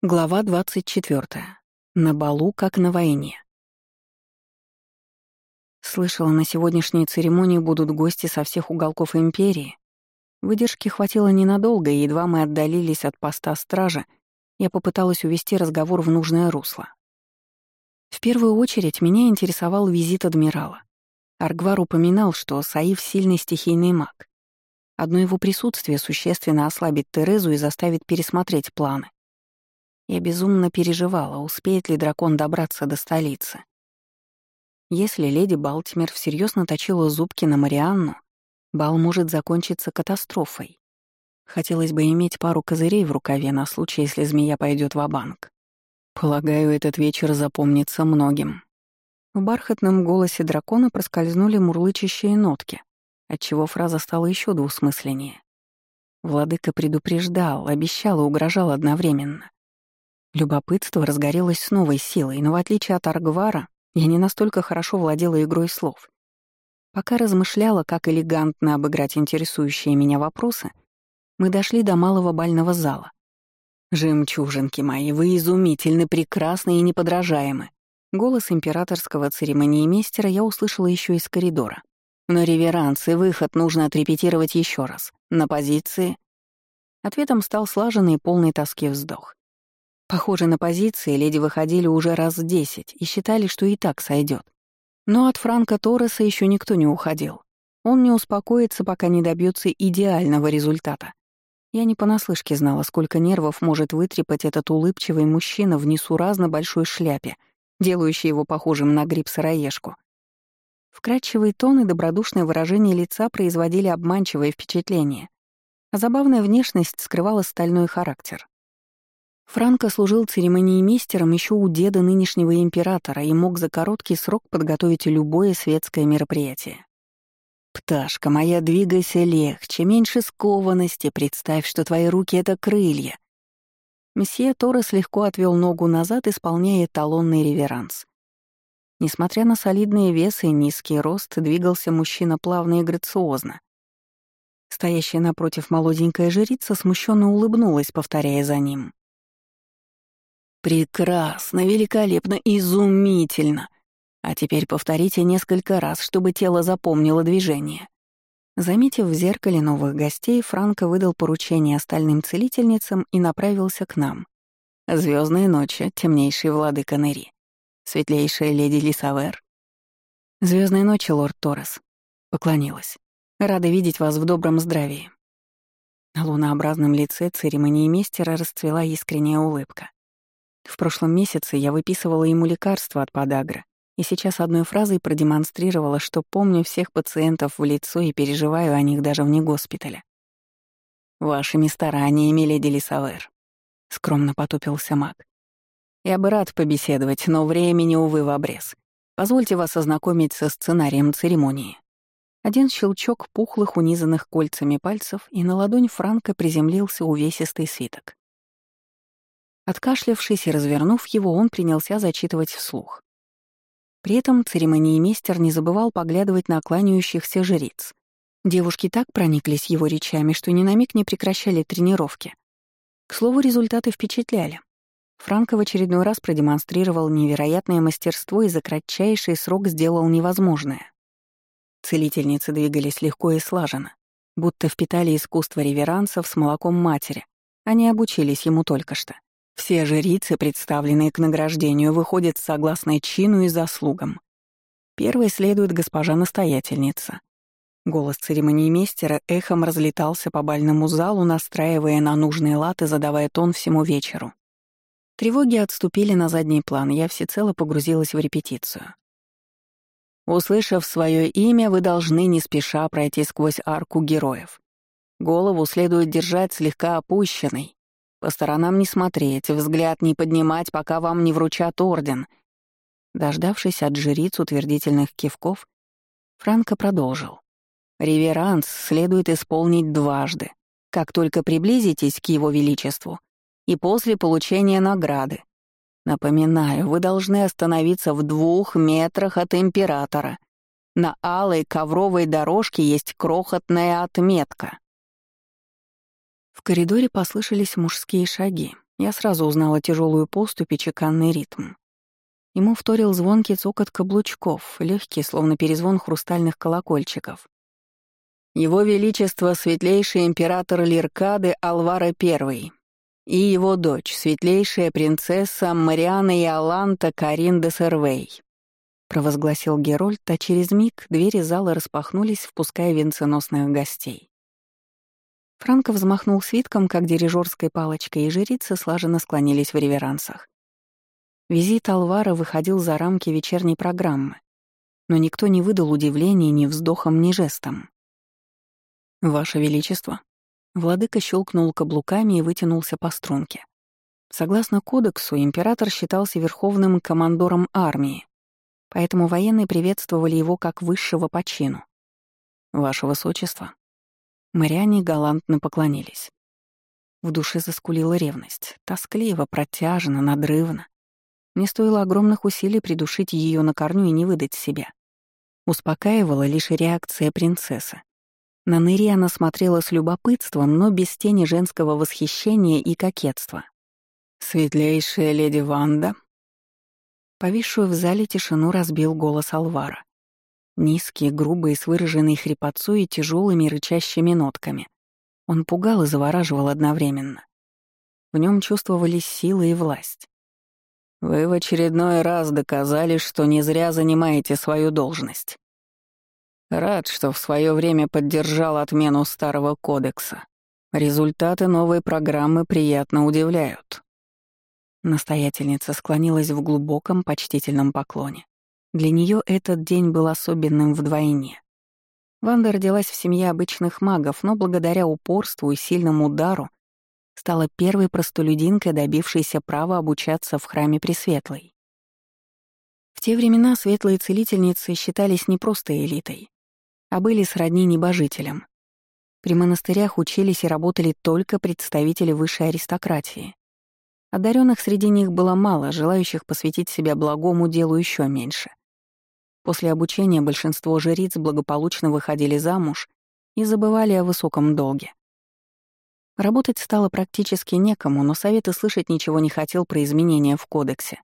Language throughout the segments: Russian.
Глава 24. На балу, как на войне. Слышала, на сегодняшней церемонии будут гости со всех уголков империи. Выдержки хватило ненадолго, и едва мы отдалились от поста стража, я попыталась увести разговор в нужное русло. В первую очередь меня интересовал визит адмирала. Аргвар упоминал, что Саив — сильный стихийный маг. Одно его присутствие существенно ослабит Терезу и заставит пересмотреть планы. Я безумно переживала, успеет ли дракон добраться до столицы. Если леди Балтимер всерьез наточила зубки на Марианну, бал может закончиться катастрофой. Хотелось бы иметь пару козырей в рукаве на случай, если змея пойдет в банк Полагаю, этот вечер запомнится многим. В бархатном голосе дракона проскользнули мурлычащие нотки, отчего фраза стала еще двусмысленнее. Владыка предупреждал, обещал и угрожал одновременно. Любопытство разгорелось с новой силой, но в отличие от Аргвара, я не настолько хорошо владела игрой слов. Пока размышляла, как элегантно обыграть интересующие меня вопросы, мы дошли до малого бального зала. «Жемчужинки мои, вы изумительны, прекрасны и неподражаемы!» Голос императорского церемониймейстера я услышала еще из коридора. «Но реверанс и выход нужно отрепетировать еще раз. На позиции...» Ответом стал слаженный и полный тоски вздох. Похоже, на позиции леди выходили уже раз десять и считали, что и так сойдет. Но от Франка Торреса еще никто не уходил. Он не успокоится, пока не добьется идеального результата. Я не понаслышке знала, сколько нервов может вытрепать этот улыбчивый мужчина в несуразно большой шляпе, делающий его похожим на гриб-сыроежку. Вкрадчивый тон и добродушное выражение лица производили обманчивое впечатление, а забавная внешность скрывала стальной характер. Франко служил церемониймейстером еще у деда нынешнего императора и мог за короткий срок подготовить любое светское мероприятие. «Пташка моя, двигайся легче, меньше скованности, представь, что твои руки — это крылья». Месье Торрес легко отвел ногу назад, исполняя эталонный реверанс. Несмотря на солидные весы и низкий рост, двигался мужчина плавно и грациозно. Стоящая напротив молоденькая жрица смущенно улыбнулась, повторяя за ним. Прекрасно, великолепно, изумительно. А теперь повторите несколько раз, чтобы тело запомнило движение. Заметив в зеркале новых гостей, Франко выдал поручение остальным целительницам и направился к нам. Звездные ночи, темнейший владыка Нери. Светлейшая леди Лисавер. Звездные ночи, лорд Торрес. Поклонилась. Рада видеть вас в добром здравии. На лунообразном лице церемонии мистера расцвела искренняя улыбка. В прошлом месяце я выписывала ему лекарства от подагры, и сейчас одной фразой продемонстрировала, что помню всех пациентов в лицо и переживаю о них даже вне госпиталя. «Вашими стараниями, леди Лисавер», — скромно потупился маг. «Я бы рад побеседовать, но времени, увы, в обрез. Позвольте вас ознакомить со сценарием церемонии». Один щелчок пухлых, унизанных кольцами пальцев, и на ладонь Франка приземлился увесистый свиток. Откашлявшись и развернув его, он принялся зачитывать вслух. При этом церемониймейстер не забывал поглядывать на кланяющихся жриц. Девушки так прониклись его речами, что ни на миг не прекращали тренировки. К слову, результаты впечатляли. Франко в очередной раз продемонстрировал невероятное мастерство и за кратчайший срок сделал невозможное. Целительницы двигались легко и слаженно, будто впитали искусство реверансов с молоком матери. Они обучились ему только что. Все жрицы, представленные к награждению, выходят согласно чину и заслугам. Первой следует госпожа-настоятельница. Голос церемониймейстера эхом разлетался по бальному залу, настраивая на нужные лад и задавая тон всему вечеру. Тревоги отступили на задний план, я всецело погрузилась в репетицию. Услышав свое имя, вы должны не спеша пройти сквозь арку героев. Голову следует держать слегка опущенной, по сторонам не смотреть, взгляд не поднимать, пока вам не вручат орден. Дождавшись от жриц утвердительных кивков, Франко продолжил. Реверанс следует исполнить дважды, как только приблизитесь к его величеству и после получения награды. Напоминаю, вы должны остановиться в двух метрах от императора. На алой ковровой дорожке есть крохотная отметка. В коридоре послышались мужские шаги. Я сразу узнала тяжелую поступь и чеканный ритм. Ему вторил звонкий цокот каблучков, легкий, словно перезвон хрустальных колокольчиков. Его Величество Светлейший Император Лиркады Алвара I и его дочь, Светлейшая Принцесса Мариана Иоланта Карин де Сервей, провозгласил Герольд, а через миг двери зала распахнулись, впуская венценосных гостей. Франко взмахнул свитком, как дирижерской палочкой, и жрицы слаженно склонились в реверансах. Визит Алвара выходил за рамки вечерней программы, но никто не выдал удивления ни вздохом, ни жестом. «Ваше Величество». Владыка щелкнул каблуками и вытянулся по струнке. Согласно кодексу, император считался верховным командором армии, поэтому военные приветствовали его как высшего по чину. «Ваше Высочество». Моряне галантно поклонились. В душе заскулила ревность, тоскливо, протяжно, надрывно. Мне стоило огромных усилий придушить ее на корню и не выдать себя. Успокаивала лишь реакция принцессы. На Нэри она смотрела с любопытством, но без тени женского восхищения и кокетства. «Светлейшая леди Ванда?» Повисшую в зале тишину разбил голос Алвара. Низкий, грубый, с выраженной хрипотцой и тяжелыми рычащими нотками. Он пугал и завораживал одновременно. В нем чувствовались сила и власть. «Вы в очередной раз доказали, что не зря занимаете свою должность. Рад, что в свое время поддержал отмену старого кодекса. Результаты новой программы приятно удивляют. Настоятельница склонилась в глубоком почтительном поклоне. Для нее этот день был особенным вдвойне. Ванда родилась в семье обычных магов, но благодаря упорству и сильному удару стала первой простолюдинкой, добившейся права обучаться в храме Пресветлой. В те времена светлые целительницы считались не просто элитой, а были сродни небожителям. При монастырях учились и работали только представители высшей аристократии. Одаренных среди них было мало, желающих посвятить себя благому делу еще меньше. После обучения большинство жриц благополучно выходили замуж и забывали о высоком долге. Работать стало практически некому, но совет и слышать ничего не хотел про изменения в кодексе.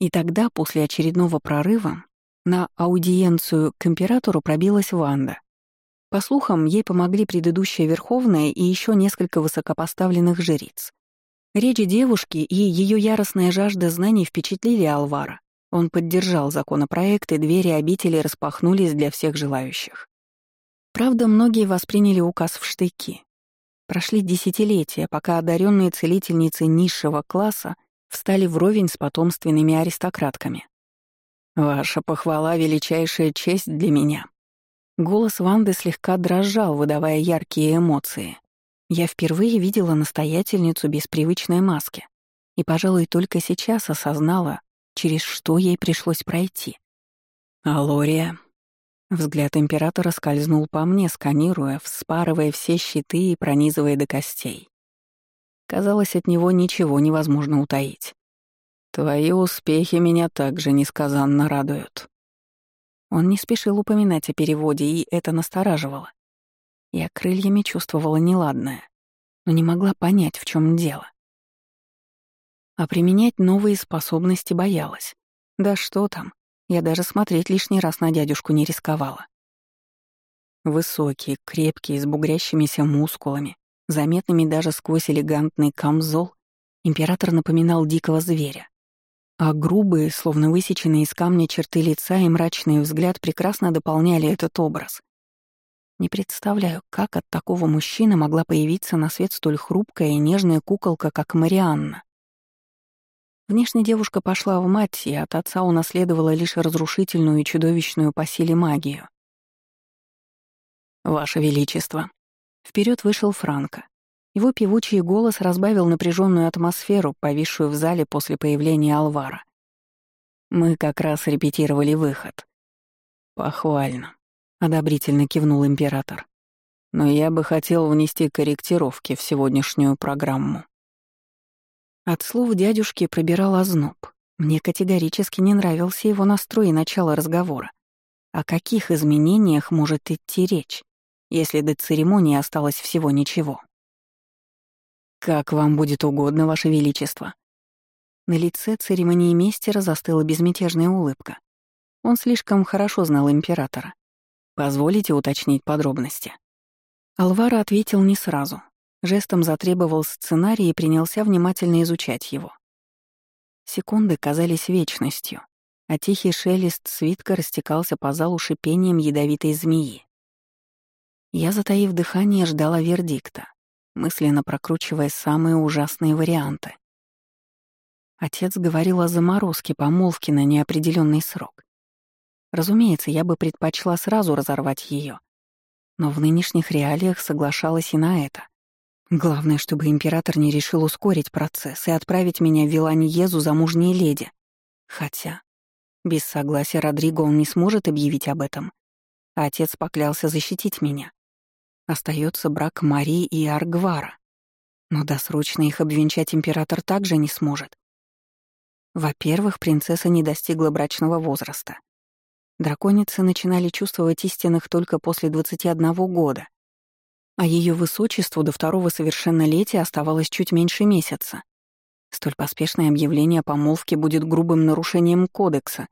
И тогда, после очередного прорыва, на аудиенцию к императору пробилась Ванда. По слухам, ей помогли предыдущая Верховная и еще несколько высокопоставленных жриц. Речи девушки и ее яростная жажда знаний впечатлили Алвара. Он поддержал законопроект, и двери обители распахнулись для всех желающих. Правда, многие восприняли указ в штыки. Прошли десятилетия, пока одаренные целительницы низшего класса встали вровень с потомственными аристократками. «Ваша похвала — величайшая честь для меня». Голос Ванды слегка дрожал, выдавая яркие эмоции. Я впервые видела настоятельницу без привычной маски. И, пожалуй, только сейчас осознала, через что ей пришлось пройти. «Алория». Взгляд императора скользнул по мне, сканируя, вспарывая все щиты и пронизывая до костей. Казалось, от него ничего невозможно утаить. Твои успехи меня также несказанно радуют. Он не спешил упоминать о переводе, и это настораживало. Я крыльями чувствовала неладное, но не могла понять, в чем дело. А применять новые способности боялась. Да что там, я даже смотреть лишний раз на дядюшку не рисковала. Высокий, крепкий, с бугрящимися мускулами, заметными даже сквозь элегантный камзол, император напоминал дикого зверя. А грубые, словно высеченные из камня черты лица и мрачный взгляд прекрасно дополняли этот образ. Не представляю, как от такого мужчины могла появиться на свет столь хрупкая и нежная куколка, как Марианна. Внешне девушка пошла в мать, и от отца унаследовала лишь разрушительную и чудовищную по силе магию. «Ваше Величество!» Вперед вышел Франко. Его певучий голос разбавил напряженную атмосферу, повисшую в зале после появления Алвара. Мы как раз репетировали выход. Похвально, одобрительно кивнул император. Но я бы хотел внести корректировки в сегодняшнюю программу. От слов дядюшки пробирал озноб. Мне категорически не нравился его настрой и начало разговора. О каких изменениях может идти речь, если до церемонии осталось всего ничего? «Как вам будет угодно, Ваше Величество». На лице церемонии мейстера застыла безмятежная улыбка. Он слишком хорошо знал императора. «Позволите уточнить подробности?» Алвара ответил не сразу. Жестом затребовал сценарий и принялся внимательно изучать его. Секунды казались вечностью, а тихий шелест свитка растекался по залу шипением ядовитой змеи. Я, затаив дыхание, ждала вердикта, мысленно прокручивая самые ужасные варианты. Отец говорил о заморозке помолвки на неопределенный срок. Разумеется, я бы предпочла сразу разорвать ее, но в нынешних реалиях соглашалась и на это. Главное, чтобы император не решил ускорить процесс и отправить меня в Виланьезу замужней леди. Хотя, без согласия Родриго он не сможет объявить об этом. Отец поклялся защитить меня. Остается брак Марии и Аргвара. Но досрочно их обвенчать император также не сможет. Во-первых, принцесса не достигла брачного возраста. Драконицы начинали чувствовать истинных только после 21 года, а ее высочеству до второго совершеннолетия оставалось чуть меньше месяца. Столь поспешное объявление о помолвке будет грубым нарушением кодекса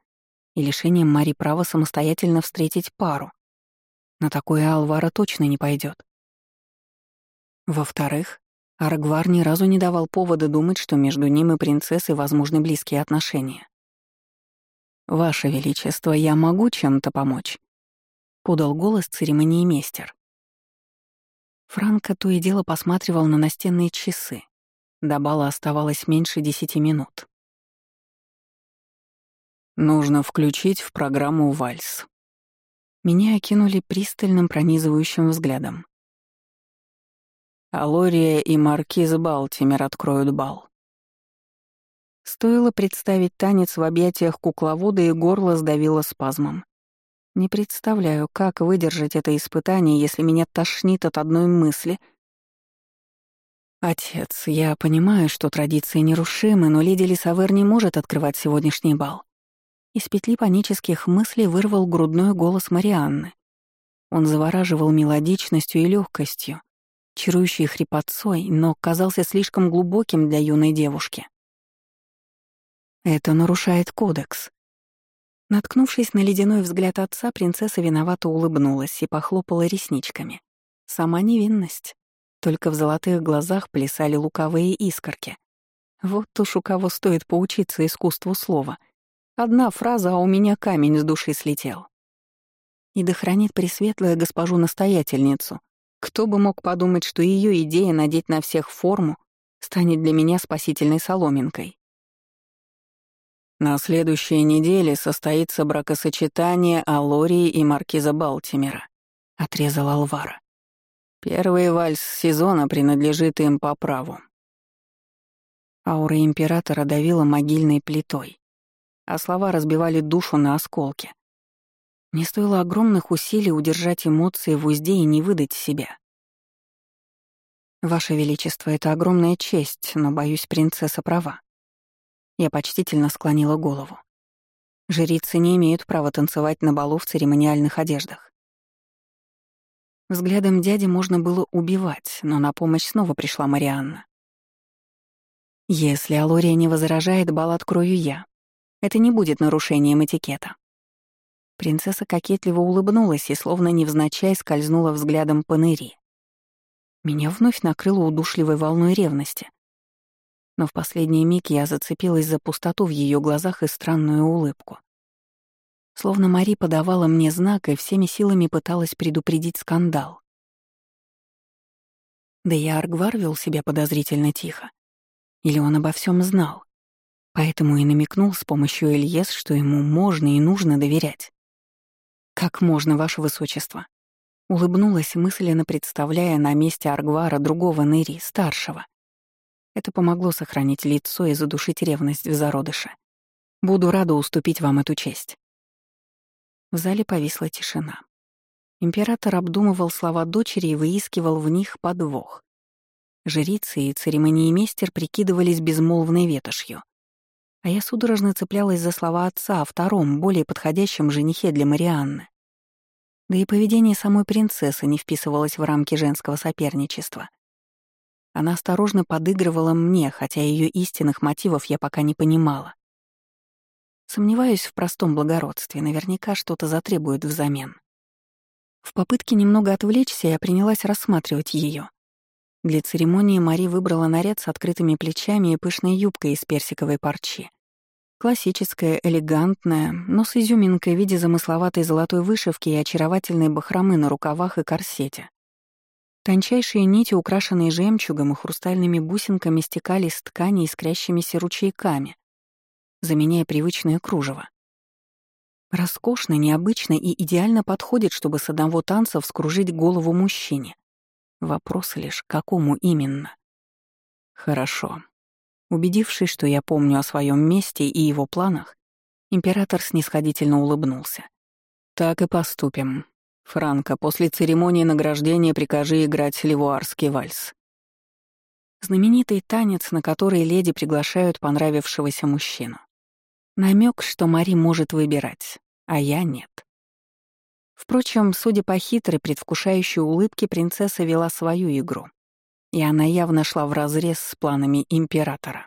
и лишением Мари права самостоятельно встретить пару. На такое Алвара точно не пойдет. Во-вторых, Аргвар ни разу не давал повода думать, что между ним и принцессой возможны близкие отношения. «Ваше Величество, я могу чем-то помочь?» — подал голос церемонии мейстер. Франко то и дело посматривал на настенные часы. До бала оставалось меньше десяти минут. «Нужно включить в программу вальс», меня окинули пристальным пронизывающим взглядом. Алория и маркиз Балтимер откроют бал. Стоило представить танец в объятиях кукловода, и горло сдавило спазмом. Не представляю, как выдержать это испытание, если меня тошнит от одной мысли. Отец, я понимаю, что традиции нерушимы, но леди Лисавер не может открывать сегодняшний бал. Из петли панических мыслей вырвал грудной голос Марианны. Он завораживал мелодичностью и легкостью, чарующей хрипотцой, но казался слишком глубоким для юной девушки. Это нарушает кодекс. Наткнувшись на ледяной взгляд отца, принцесса виновато улыбнулась и похлопала ресничками. Сама невинность. Только в золотых глазах плясали луковые искорки. Вот уж у кого стоит поучиться искусству слова — Одна фраза, а у меня камень с души слетел. И да хранит пресветлая госпожу-настоятельницу. Кто бы мог подумать, что ее идея надеть на всех форму станет для меня спасительной соломинкой. На следующей неделе состоится бракосочетание Алории и маркиза Балтимера, — отрезал Алвара. Первый вальс сезона принадлежит им по праву. Аура императора давила могильной плитой а слова разбивали душу на осколки. Мне стоило огромных усилий удержать эмоции в узде и не выдать себя. «Ваше Величество, это огромная честь, но, боюсь, принцесса права». Я почтительно склонила голову. Жрицы не имеют права танцевать на балу в церемониальных одеждах. Взглядом дяди можно было убивать, но на помощь снова пришла Марианна. «Если Алория не возражает, бал открою я», это не будет нарушением этикета. Принцесса кокетливо улыбнулась и словно невзначай скользнула взглядом по Нэри. Меня вновь накрыло удушливой волной ревности. Но в последний миг я зацепилась за пустоту в ее глазах и странную улыбку. Словно Мари подавала мне знак и всеми силами пыталась предупредить скандал. Да и Аргвар вел себя подозрительно тихо. Или он обо всем знал? Поэтому и намекнул с помощью Эльес, что ему можно и нужно доверять. «Как можно, Ваше Высочество?» Улыбнулась мысленно, представляя на месте Аргвара другого Нэри, старшего. Это помогло сохранить лицо и задушить ревность в зародыше. Буду рада уступить вам эту честь. В зале повисла тишина. Император обдумывал слова дочери и выискивал в них подвох. Жрицы и церемониймейстер прикидывались безмолвной ветошью. А я судорожно цеплялась за слова отца о втором, более подходящем женихе для Марианны. Да и поведение самой принцессы не вписывалось в рамки женского соперничества. Она осторожно подыгрывала мне, хотя ее истинных мотивов я пока не понимала. Сомневаюсь в простом благородстве, наверняка что-то затребует взамен. В попытке немного отвлечься я принялась рассматривать ее. Для церемонии Мари выбрала наряд с открытыми плечами и пышной юбкой из персиковой парчи. Классическая, элегантная, но с изюминкой в виде замысловатой золотой вышивки и очаровательной бахромы на рукавах и корсете. Тончайшие нити, украшенные жемчугом и хрустальными бусинками, стекали с ткани искрящимися ручейками, заменяя привычное кружево. Роскошно, необычно и идеально подходит, чтобы с одного танца вскружить голову мужчине. Вопрос лишь, какому именно? Хорошо. Убедившись, что я помню о своем месте и его планах, император снисходительно улыбнулся. Так и поступим. Франко, после церемонии награждения прикажи играть ливуарский вальс. Знаменитый танец, на который леди приглашают понравившегося мужчину. Намек, что Мари может выбирать, а я нет. Впрочем, судя по хитрой, предвкушающей улыбке, принцесса вела свою игру. И она явно шла вразрез с планами императора.